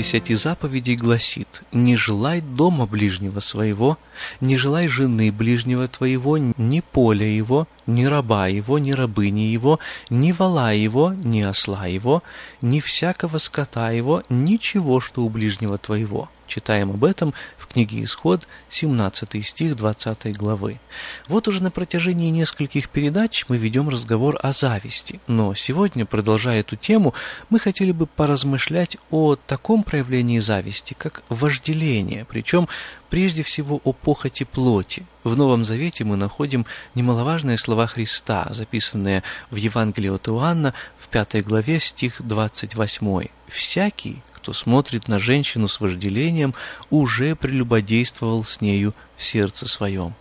Десяти заповедей гласит «Не желай дома ближнего своего, не желай жены ближнего твоего, ни поля его, ни раба его, ни рабыни его, ни вала его, ни осла его, ни всякого скота его, ничего, что у ближнего твоего». Читаем об этом книге Исход, 17 стих 20 главы. Вот уже на протяжении нескольких передач мы ведем разговор о зависти, но сегодня, продолжая эту тему, мы хотели бы поразмышлять о таком проявлении зависти, как вожделение, причем прежде всего о похоти плоти. В Новом Завете мы находим немаловажные слова Христа, записанные в Евангелии от Иоанна в 5 главе стих 28. «Всякий, кто смотрит на женщину с вожделением, уже прелюбодействовал с нею в сердце своем.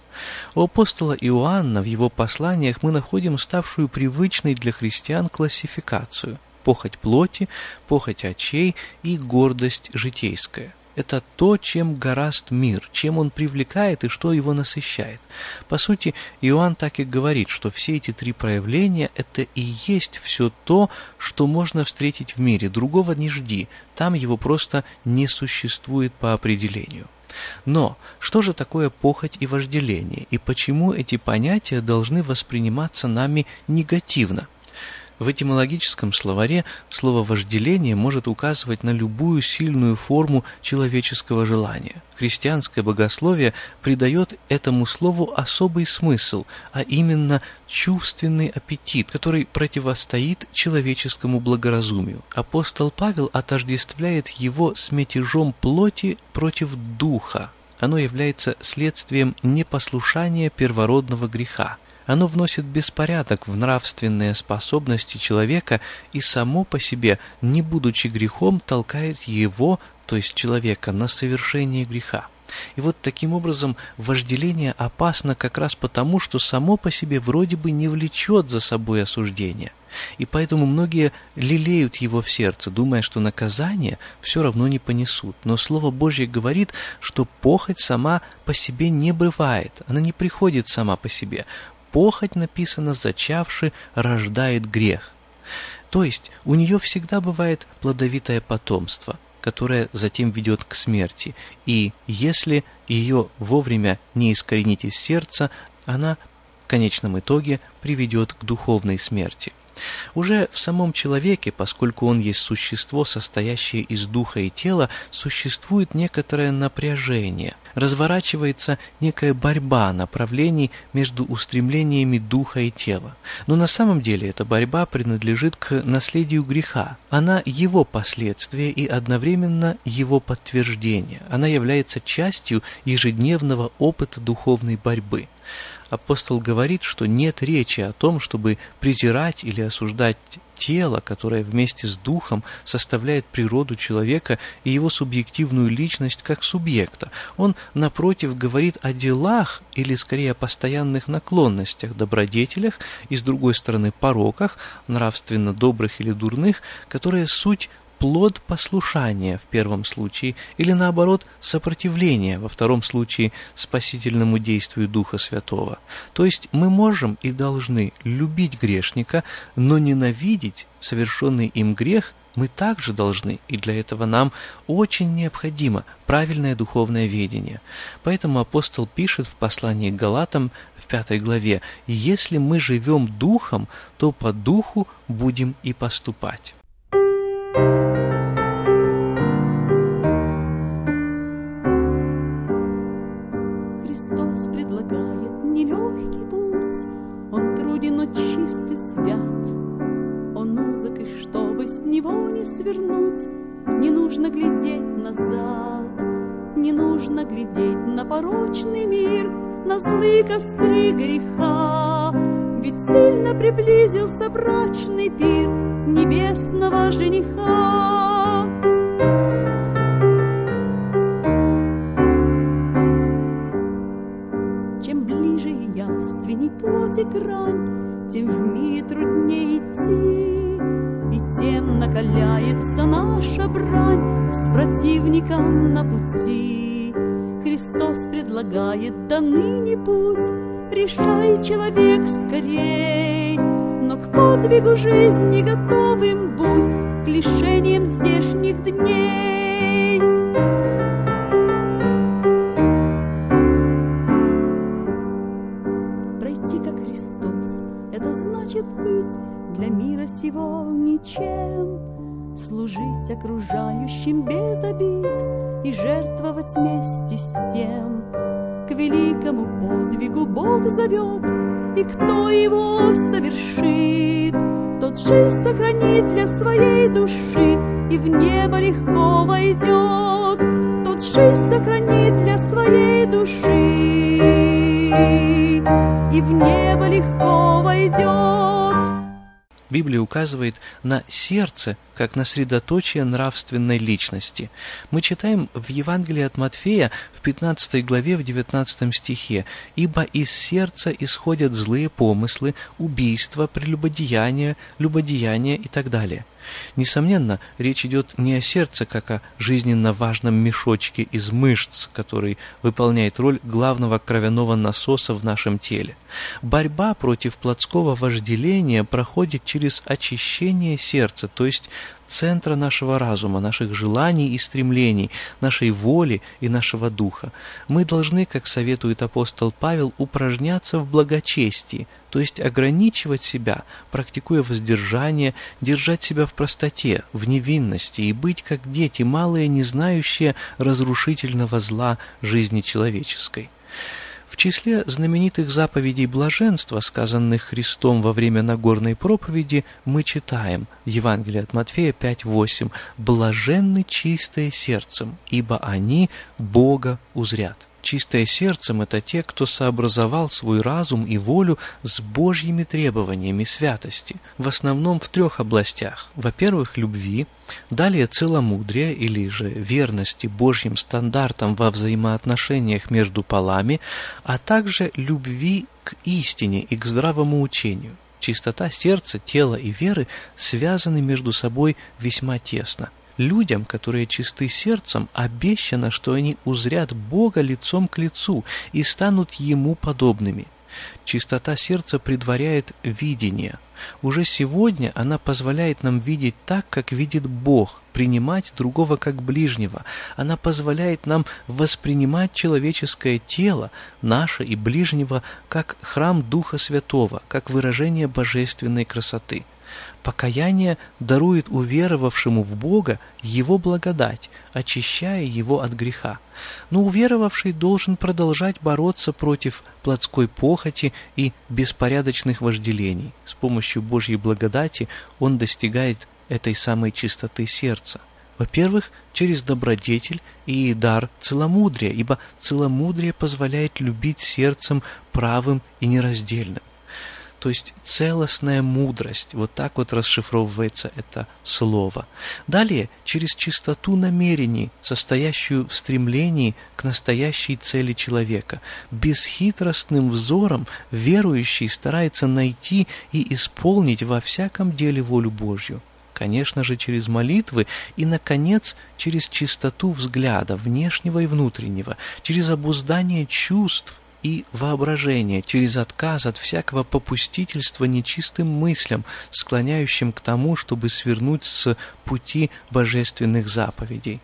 У апостола Иоанна в его посланиях мы находим ставшую привычной для христиан классификацию – похоть плоти, похоть очей и гордость житейская это то, чем гораст мир, чем он привлекает и что его насыщает. По сути, Иоанн так и говорит, что все эти три проявления – это и есть все то, что можно встретить в мире. Другого не жди, там его просто не существует по определению. Но что же такое похоть и вожделение, и почему эти понятия должны восприниматься нами негативно – в этимологическом словаре слово «вожделение» может указывать на любую сильную форму человеческого желания. Христианское богословие придает этому слову особый смысл, а именно чувственный аппетит, который противостоит человеческому благоразумию. Апостол Павел отождествляет его с мятежом плоти против духа. Оно является следствием непослушания первородного греха. Оно вносит беспорядок в нравственные способности человека и само по себе, не будучи грехом, толкает его, то есть человека, на совершение греха. И вот таким образом вожделение опасно как раз потому, что само по себе вроде бы не влечет за собой осуждение. И поэтому многие лелеют его в сердце, думая, что наказание все равно не понесут. Но Слово Божье говорит, что похоть сама по себе не бывает, она не приходит сама по себе похоть, написано, зачавший, рождает грех. То есть у нее всегда бывает плодовитое потомство, которое затем ведет к смерти. И если ее вовремя не искоренить из сердца, она в конечном итоге приведет к духовной смерти. Уже в самом человеке, поскольку он есть существо, состоящее из духа и тела, существует некоторое напряжение, разворачивается некая борьба направлений между устремлениями духа и тела. Но на самом деле эта борьба принадлежит к наследию греха. Она его последствие и одновременно его подтверждение. Она является частью ежедневного опыта духовной борьбы апостол говорит, что нет речи о том, чтобы презирать или осуждать тело, которое вместе с духом составляет природу человека и его субъективную личность как субъекта. Он, напротив, говорит о делах или скорее о постоянных наклонностях, добродетелях и, с другой стороны, пороках, нравственно добрых или дурных, которые суть плод послушания в первом случае или наоборот сопротивления во втором случае спасительному действию Духа Святого. То есть мы можем и должны любить грешника, но ненавидеть совершенный им грех мы также должны, и для этого нам очень необходимо правильное духовное ведение. Поэтому апостол пишет в послании к Галатам в пятой главе, «Если мы живем духом, то по духу будем и поступать». Свят. Он узок, и чтобы с него не свернуть, Не нужно глядеть назад, Не нужно глядеть на порочный мир, На злые костры греха. Ведь сильно приблизился брачный пир Небесного жениха. Чем ближе явственней плоти грань, Тем в мире труднее идти, И тем накаляется наша брань С противником на пути. Христос предлагает до ныне путь, Решай, человек, скорей, Но к подвигу жизни готовым будь, К лишениям здешних дней. Значит быть для мира сего ничем, служить окружающим без обид и жертвовать вместе с тем. К великому подвигу Бог зовет, и кто его совершит, тот жизнь сохранит для своей души и в небо легко войдет. Тот жизнь сохранит для своей души и в небо легко войдет. Библия указывает на сердце как на средоточие нравственной личности. Мы читаем в Евангелии от Матфея в 15 главе в 19 стихе «Ибо из сердца исходят злые помыслы, убийства, прелюбодеяния, любодеяния и так далее». Несомненно, речь идет не о сердце, как о жизненно важном мешочке из мышц, который выполняет роль главного кровяного насоса в нашем теле. Борьба против плотского вожделения проходит через очищение сердца, то есть центра нашего разума, наших желаний и стремлений, нашей воли и нашего духа. Мы должны, как советует апостол Павел, упражняться в благочестии, то есть ограничивать себя, практикуя воздержание, держать себя в простоте, в невинности и быть как дети, малые, не знающие разрушительного зла жизни человеческой. Числе знаменитых заповедей блаженства, сказанных Христом во время Нагорной проповеди, мы читаем Евангелие от Матфея 5.8 «Блаженны чистые сердцем, ибо они Бога узрят». Чистое сердцем – это те, кто сообразовал свой разум и волю с Божьими требованиями святости, в основном в трех областях. Во-первых, любви, далее целомудрия или же верности Божьим стандартам во взаимоотношениях между полами, а также любви к истине и к здравому учению. Чистота сердца, тела и веры связаны между собой весьма тесно. Людям, которые чисты сердцем, обещано, что они узрят Бога лицом к лицу и станут Ему подобными. Чистота сердца предваряет видение. Уже сегодня она позволяет нам видеть так, как видит Бог, принимать другого как ближнего. Она позволяет нам воспринимать человеческое тело, наше и ближнего, как храм Духа Святого, как выражение божественной красоты. Покаяние дарует уверовавшему в Бога Его благодать, очищая его от греха. Но уверовавший должен продолжать бороться против плотской похоти и беспорядочных вожделений. С помощью Божьей благодати он достигает этой самой чистоты сердца. Во-первых, через добродетель и дар целомудрия, ибо целомудрие позволяет любить сердцем правым и нераздельным то есть целостная мудрость. Вот так вот расшифровывается это слово. Далее, через чистоту намерений, состоящую в стремлении к настоящей цели человека. Бесхитростным взором верующий старается найти и исполнить во всяком деле волю Божью. Конечно же, через молитвы и, наконец, через чистоту взгляда, внешнего и внутреннего, через обуздание чувств, и воображения, через отказ от всякого попустительства нечистым мыслям, склоняющим к тому, чтобы свернуть с пути божественных заповедей.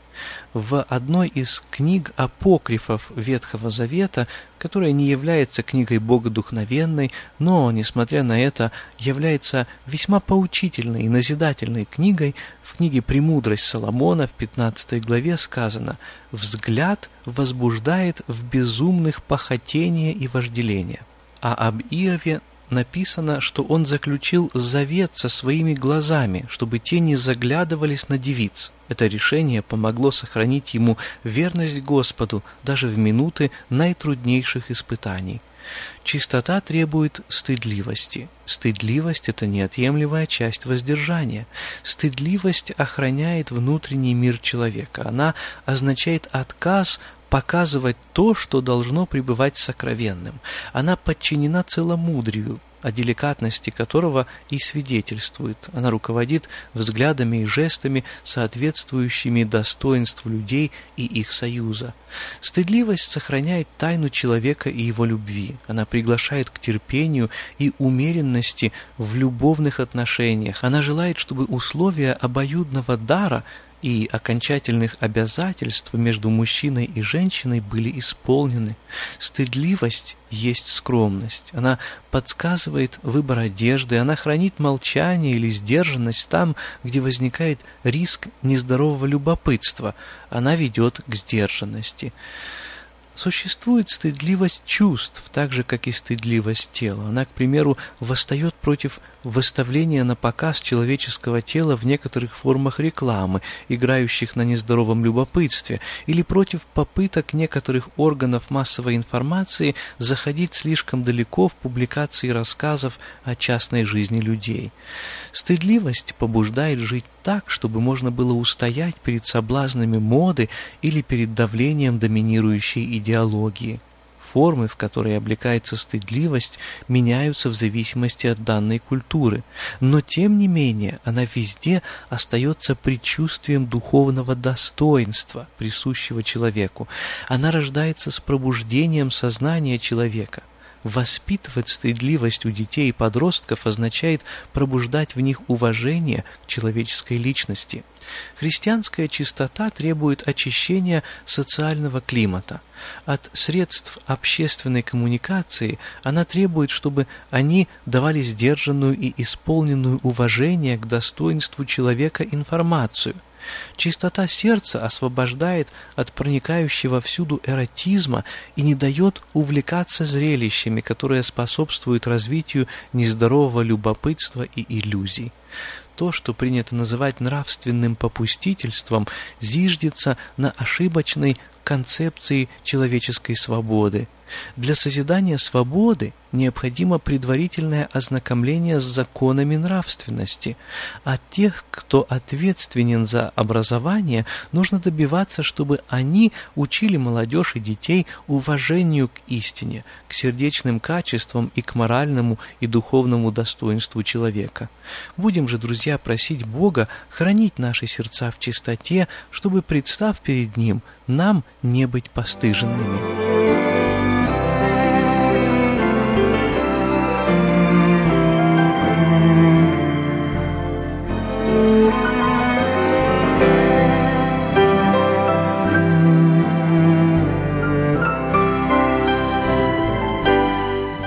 В одной из книг апокрифов Ветхого Завета, которая не является книгой богодухновенной, но, несмотря на это, является весьма поучительной и назидательной книгой, в книге «Премудрость Соломона» в 15 главе сказано «Взгляд возбуждает в безумных похотение и вожделение». А об Иове написано, что он заключил завет со своими глазами, чтобы те не заглядывались на девиц. Это решение помогло сохранить ему верность Господу даже в минуты наитруднейших испытаний. Чистота требует стыдливости. Стыдливость – это неотъемлемая часть воздержания. Стыдливость охраняет внутренний мир человека. Она означает отказ показывать то, что должно пребывать сокровенным. Она подчинена целомудрию, о деликатности которого и свидетельствует. Она руководит взглядами и жестами, соответствующими достоинству людей и их союза. Стыдливость сохраняет тайну человека и его любви. Она приглашает к терпению и умеренности в любовных отношениях. Она желает, чтобы условия обоюдного дара – и окончательных обязательств между мужчиной и женщиной были исполнены. Стыдливость есть скромность. Она подсказывает выбор одежды, она хранит молчание или сдержанность там, где возникает риск нездорового любопытства. Она ведет к сдержанности. Существует стыдливость чувств, так же, как и стыдливость тела. Она, к примеру, восстает против выставления на показ человеческого тела в некоторых формах рекламы, играющих на нездоровом любопытстве, или против попыток некоторых органов массовой информации заходить слишком далеко в публикации рассказов о частной жизни людей. Стыдливость побуждает жить так, чтобы можно было устоять перед соблазнами моды или перед давлением доминирующей идеологии. Формы, в которые облекается стыдливость, меняются в зависимости от данной культуры, но тем не менее она везде остается предчувствием духовного достоинства, присущего человеку. Она рождается с пробуждением сознания человека – Воспитывать стыдливость у детей и подростков означает пробуждать в них уважение к человеческой личности. Христианская чистота требует очищения социального климата. От средств общественной коммуникации она требует, чтобы они давали сдержанную и исполненную уважение к достоинству человека информацию – Чистота сердца освобождает от проникающего всюду эротизма и не дает увлекаться зрелищами, которые способствуют развитию нездорового любопытства и иллюзий. То, что принято называть нравственным попустительством, зиждется на ошибочной концепции человеческой свободы. Для созидания свободы необходимо предварительное ознакомление с законами нравственности. От тех, кто ответственен за образование, нужно добиваться, чтобы они учили молодежь и детей уважению к истине, к сердечным качествам и к моральному и духовному достоинству человека. Будем же, друзья, просить Бога хранить наши сердца в чистоте, чтобы, представ перед Ним, нам не быть постыженными.